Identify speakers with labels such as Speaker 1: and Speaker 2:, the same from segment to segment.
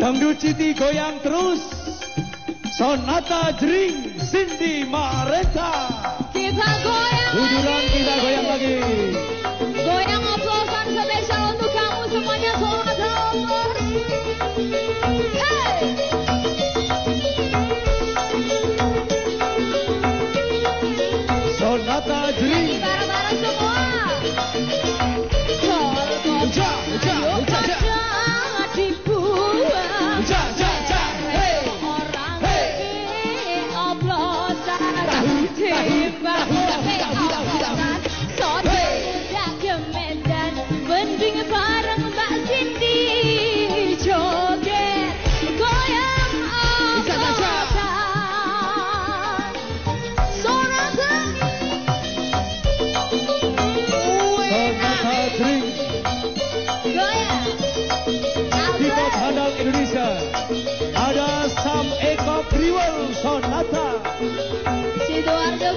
Speaker 1: Dangdut City goyang terus. Sonata Jering Cindy Mareta.
Speaker 2: Kita goyang lagi.
Speaker 1: kita goyang lagi.
Speaker 2: Goyang oplosan spesial untuk kamu semuanya selamat lovers. Hey!
Speaker 1: Sonata Jering. Indonesia. Ada Sam Eko Kriwel Sonata.
Speaker 2: Sidoarjo.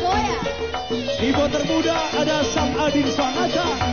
Speaker 1: Di pos termuda ada Sam Adin Sonata.